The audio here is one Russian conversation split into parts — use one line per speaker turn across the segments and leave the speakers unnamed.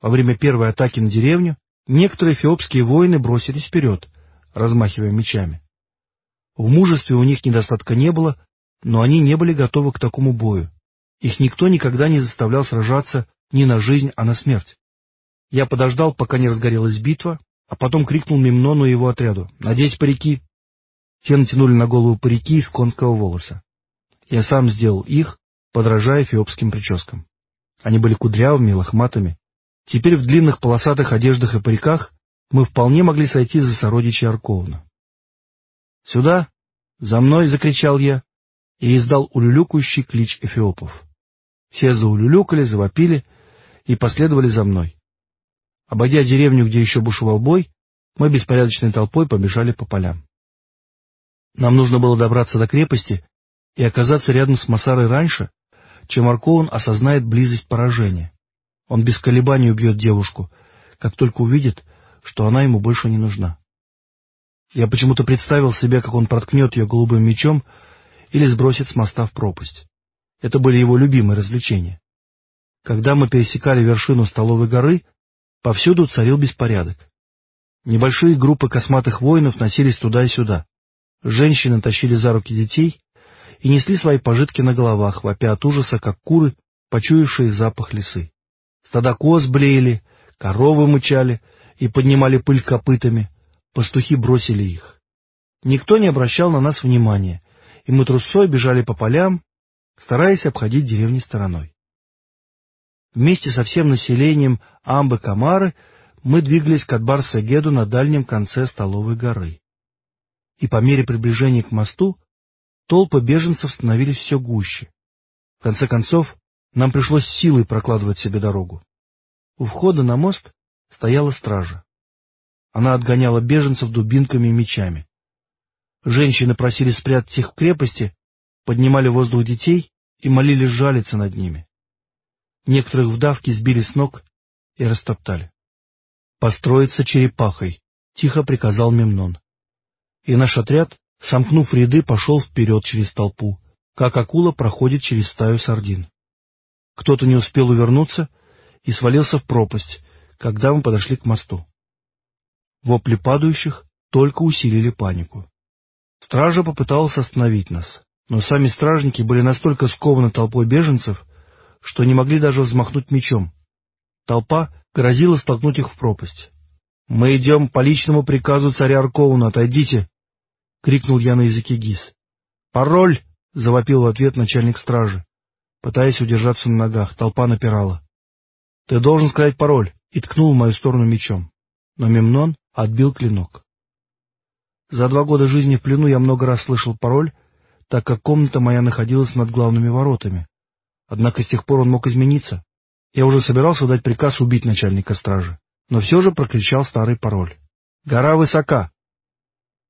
Во время первой атаки на деревню некоторые эфиопские воины бросились вперед, размахивая мечами. В мужестве у них недостатка не было, но они не были готовы к такому бою. Их никто никогда не заставлял сражаться не на жизнь, а на смерть. Я подождал, пока не разгорелась битва, а потом крикнул Мемнону и его отряду «Надеть парики!». Те натянули на голову парики из конского волоса. Я сам сделал их, подражая эфиопским прическам. Они были кудрявыми лохматыми. Теперь в длинных полосатых одеждах и париках мы вполне могли сойти за сородичей Арковна. «Сюда! За мной!» — закричал я и издал улюлюкающий клич эфиопов. Все заулюлюкали, завопили и последовали за мной. Обойдя деревню, где еще бушевал бой, мы беспорядочной толпой побежали по полям. Нам нужно было добраться до крепости и оказаться рядом с Масарой раньше, чем Аркоун осознает близость поражения. Он без колебаний убьет девушку, как только увидит, что она ему больше не нужна. Я почему-то представил себе, как он проткнет ее голубым мечом или сбросит с моста в пропасть. Это были его любимые развлечения. Когда мы пересекали вершину столовой горы, повсюду царил беспорядок. Небольшие группы косматых воинов носились туда и сюда. Женщины тащили за руки детей и несли свои пожитки на головах, вопя от ужаса, как куры, почуявшие запах лисы. Стада коз блеяли, коровы мычали и поднимали пыль копытами, пастухи бросили их. Никто не обращал на нас внимания, и мы трусой бежали по полям, стараясь обходить деревни стороной. Вместе со всем населением Амбы-Камары мы двигались к Адбар-Сагеду на дальнем конце Столовой горы. И по мере приближения к мосту толпы беженцев становились все гуще. В конце концов, нам пришлось силой прокладывать себе дорогу. У входа на мост стояла стража. Она отгоняла беженцев дубинками и мечами. Женщины просили спрятать их в крепости, поднимали воздух детей и молили жалиться над ними. Некоторых вдавки сбили с ног и растоптали. «Построиться черепахой», — тихо приказал Мемнон. И наш отряд, сомкнув ряды, пошел вперед через толпу, как акула проходит через стаю сардин. Кто-то не успел увернуться и свалился в пропасть, когда мы подошли к мосту. Вопли падающих только усилили панику. Стража попыталась остановить нас, но сами стражники были настолько скованы толпой беженцев, что не могли даже взмахнуть мечом. Толпа грозила столкнуть их в пропасть. — Мы идем по личному приказу царя Аркоуна, отойдите! — крикнул я на языке гис. — Пароль! — завопил в ответ начальник стражи. Пытаясь удержаться на ногах, толпа напирала. — Ты должен сказать пароль! — и ткнул в мою сторону мечом. Но Мемнон отбил клинок. За два года жизни в плену я много раз слышал пароль, так как комната моя находилась над главными воротами. Однако с тех пор он мог измениться. Я уже собирался дать приказ убить начальника стражи, но все же прокричал старый пароль. «Гора высока!»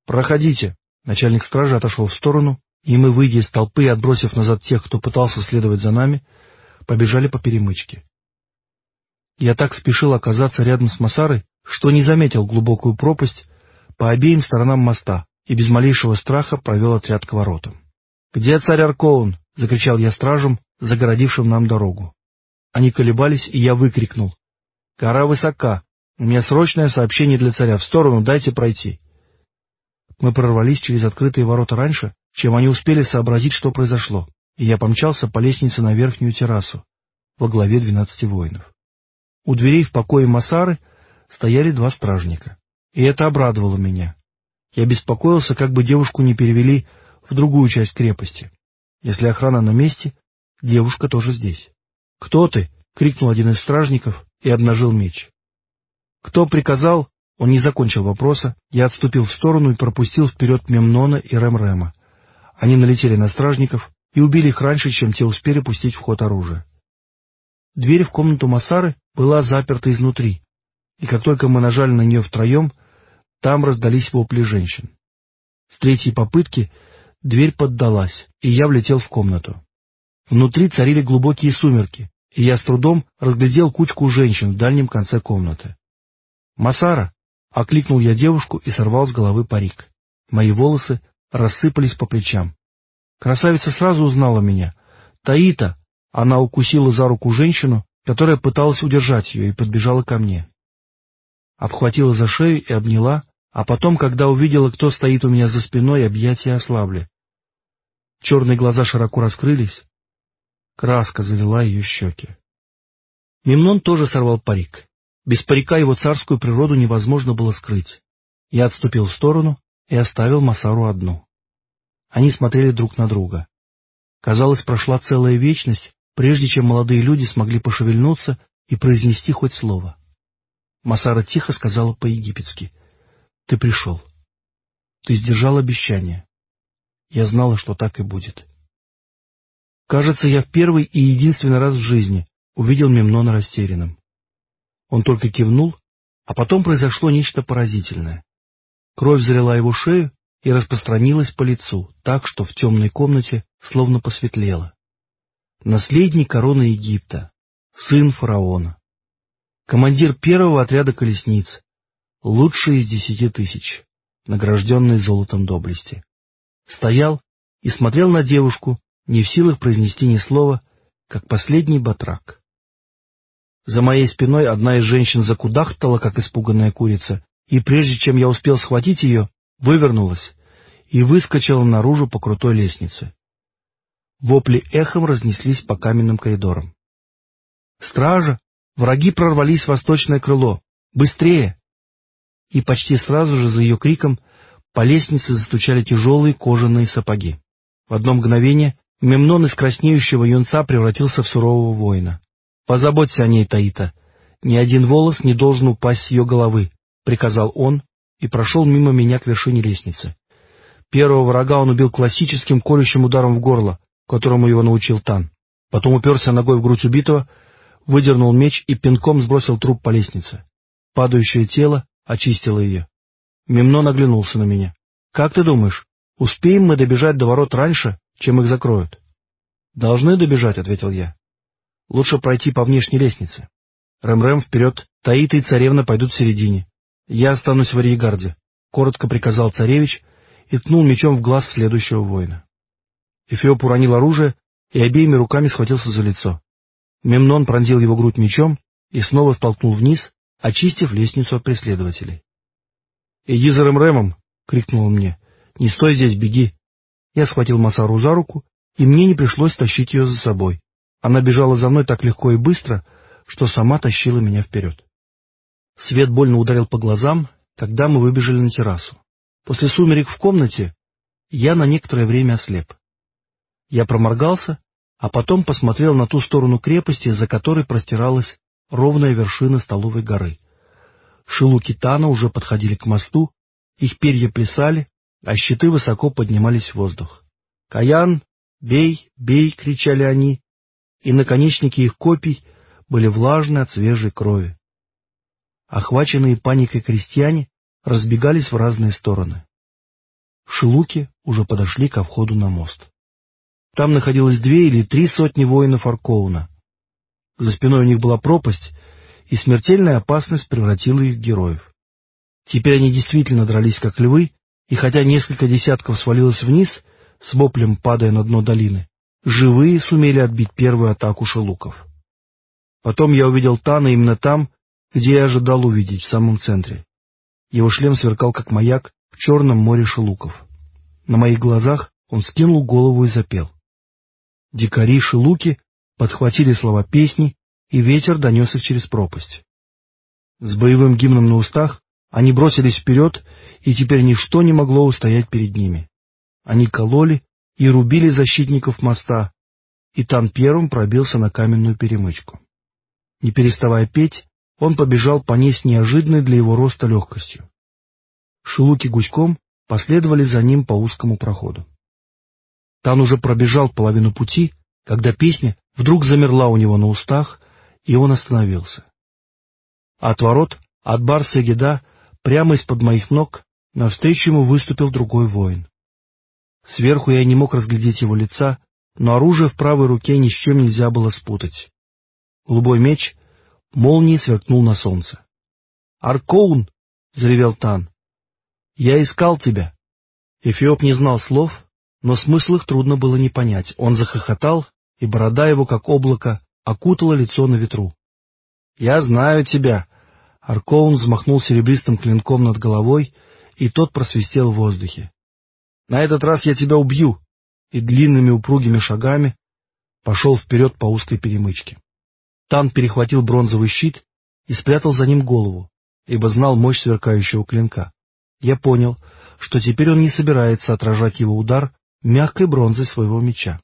«Проходите!» Начальник стражи отошел в сторону, и мы, выйдя из толпы отбросив назад тех, кто пытался следовать за нами, побежали по перемычке. Я так спешил оказаться рядом с Масарой, что не заметил глубокую пропасть по обеим сторонам моста и без малейшего страха провел отряд к воротам. — Где царь Аркоун? — закричал я стражам, загородившим нам дорогу. Они колебались, и я выкрикнул. — Гора высока. У меня срочное сообщение для царя. В сторону дайте пройти. Мы прорвались через открытые ворота раньше, чем они успели сообразить, что произошло, и я помчался по лестнице на верхнюю террасу во главе двенадцати воинов. У дверей в покое Масары стояли два стражника, и это обрадовало меня. Я беспокоился, как бы девушку не перевели в другую часть крепости. Если охрана на месте, девушка тоже здесь. — Кто ты? — крикнул один из стражников и обнажил меч. Кто приказал? Он не закончил вопроса. Я отступил в сторону и пропустил вперед Мемнона и Ремрема. Они налетели на стражников и убили их раньше, чем те успели пустить в ход оружие. Дверь в комнату Масары была заперта изнутри, и как только мы нажали на нее втроем, там раздались вопли женщин. С третьей попытки дверь поддалась, и я влетел в комнату. Внутри царили глубокие сумерки, и я с трудом разглядел кучку женщин в дальнем конце комнаты. «Масара!» — окликнул я девушку и сорвал с головы парик. Мои волосы рассыпались по плечам. Красавица сразу узнала меня. «Таита!» Она укусила за руку женщину, которая пыталась удержать ее и подбежала ко мне. Обхватила за шею и обняла, а потом, когда увидела, кто стоит у меня за спиной, объятия ослабли. Черные глаза широко раскрылись, краска залила ее щеки. Мемнон тоже сорвал парик. Без парика его царскую природу невозможно было скрыть. Я отступил в сторону и оставил Масару одну. Они смотрели друг на друга. Казалось, прошла целая вечность, прежде чем молодые люди смогли пошевельнуться и произнести хоть слово. Масара тихо сказала по-египетски. — Ты пришел. Ты сдержал обещание. Я знала, что так и будет. Кажется, я в первый и единственный раз в жизни увидел Мемнона растерянным. Он только кивнул, а потом произошло нечто поразительное. Кровь залила его шею и распространилась по лицу, так что в темной комнате словно посветлело. Наследник короны Египта, сын фараона, командир первого отряда колесниц, лучший из десяти тысяч, награжденный золотом доблести. Стоял и смотрел на девушку, не в силах произнести ни слова, как последний батрак. За моей спиной одна из женщин закудахтала, как испуганная курица, и прежде чем я успел схватить ее, вывернулась и выскочила наружу по крутой лестнице. Вопли эхом разнеслись по каменным коридорам. «Стража! Враги прорвались в восточное крыло! Быстрее!» И почти сразу же за ее криком по лестнице застучали тяжелые кожаные сапоги. В одно мгновение Мемнон из краснеющего юнца превратился в сурового воина. «Позаботься о ней, Таита. Ни один волос не должен упасть с ее головы приказал он и прошел мимо меня к вершине лестницы. Первого врага он убил классическим колющим ударом в горло, которому его научил Тан. Потом уперся ногой в грудь убитого, выдернул меч и пинком сбросил труп по лестнице. Падающее тело очистило ее. Мемно наглянулся на меня. — Как ты думаешь, успеем мы добежать до ворот раньше, чем их закроют? — Должны добежать, — ответил я. — Лучше пройти по внешней лестнице. Рэм-рэм вперед, Таита и царевна пойдут в середине. «Я останусь в арьегарде», — коротко приказал царевич и ткнул мечом в глаз следующего воина. Эфиоп уронил оружие и обеими руками схватился за лицо. Мемнон пронзил его грудь мечом и снова столкнул вниз, очистив лестницу от преследователей. «Иди за Ремремом!» — крикнул он мне. «Не стой здесь, беги!» Я схватил Масару за руку, и мне не пришлось тащить ее за собой. Она бежала за мной так легко и быстро, что сама тащила меня вперед. Свет больно ударил по глазам, когда мы выбежали на террасу. После сумерек в комнате я на некоторое время ослеп. Я проморгался, а потом посмотрел на ту сторону крепости, за которой простиралась ровная вершина столовой горы. Шилуки Тана уже подходили к мосту, их перья плясали, а щиты высоко поднимались в воздух. «Каян! Бей! Бей!» — кричали они, и наконечники их копий были влажны от свежей крови. Охваченные паникой крестьяне разбегались в разные стороны. Шелуки уже подошли ко входу на мост. Там находилось две или три сотни воинов Аркоуна. За спиной у них была пропасть, и смертельная опасность превратила их в героев. Теперь они действительно дрались как львы, и хотя несколько десятков свалилось вниз, с воплем падая на дно долины, живые сумели отбить первую атаку шелуков. Потом я увидел Тана именно там, где я ожидал увидеть, в самом центре. Его шлем сверкал, как маяк, в черном море шелуков. На моих глазах он скинул голову и запел. Дикари шелуки подхватили слова песни, и ветер донес их через пропасть. С боевым гимном на устах они бросились вперед, и теперь ничто не могло устоять перед ними. Они кололи и рубили защитников моста, и там первым пробился на каменную перемычку. Не переставая петь, он побежал по ней с неожиданной для его роста легкостью. Шелуки гуськом последовали за ним по узкому проходу. Тан уже пробежал половину пути, когда песня вдруг замерла у него на устах, и он остановился. От ворот, от Барса Геда, прямо из-под моих ног, навстречу ему выступил другой воин. Сверху я не мог разглядеть его лица, но оружие в правой руке ни с чем нельзя было спутать. Голубой меч молнией сверкнул на солнце. «Аркоун!» — заревел Тан. «Я искал тебя!» Эфиоп не знал слов, но смысл их трудно было не понять. Он захохотал, и борода его, как облако, окутало лицо на ветру. «Я знаю тебя!» Аркоун взмахнул серебристым клинком над головой, и тот просвистел в воздухе. «На этот раз я тебя убью!» И длинными упругими шагами пошел вперед по узкой перемычке. Тан перехватил бронзовый щит и спрятал за ним голову, ибо знал мощь сверкающего клинка. Я понял, что теперь он не собирается отражать его удар мягкой бронзой своего меча.